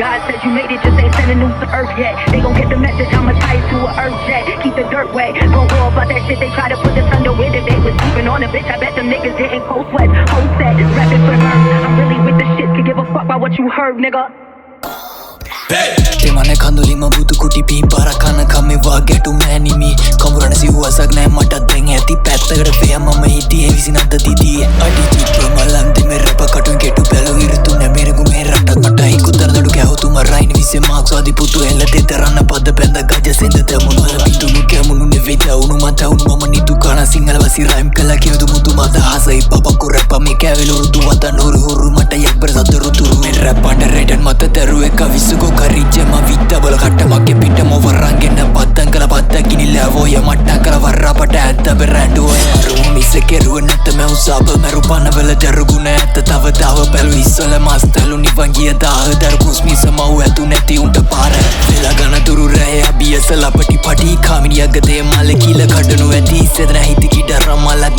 God says you made it, just ain't sending news to earth yet. They gon' get the message, I'ma tie it to a earth jet. Keep the dirt wet. Go go about that shit, they try to put us under with it. They was sleeping on a bitch, I bet them niggas didn't cold sweat. Whole set, rapping for her. I'm really with the shit, could give a fuck about what you heard, nigga. ते माने खांदोली म बुतु कुटी P पारा खाना खामे वा Gettu many मी कमरन सी हुआ सकना है मटा देंगे ती पैतगड़ पे हम සෙද තැමුණුහල පිතුුණු කැමුණු නෙවේ තැවුණු මතවුණු මම නිතු කන සිංහලවසි රයිම් කල කියවදු මුතු මත හසයි. පපකුර පමි කැවලුරුතු මත නොරු හුරු මට එක්බර සතුරුතුරු මෙ රැපට රෙඩන් මත තැරුව එක විස්සුකො කරිච්චම විත්තබල කට්ටමක්ගේ පිට මොවරන්ගෙන්න්න පත්තන් කළ පත්ත කිනිල්ලවෝය මට්ටන් කළ වර්රපට ඇත්ත පෙරැඩුවය රුම මිස කෙරුව නැත මැව් සාබ මැරු පනවල දරුගුණ ඇත තව තව පැළු ඉස්සල මස්තලු නිවංගිය දාහ දරකුස් මිස මව් ඇතු නැති උන්ට පාර වෙලා ගන තුරු රෑ අබියස ලපටි පටි කාමිනියගදේ මල කියල කඩනු ඇති සෙදන හිතිකිට රම්මලක්